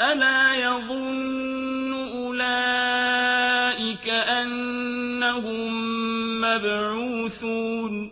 أَلَا يَظُنُّ أُولَٰئِكَ أَنَّهُم مَّبْعُوثُونَ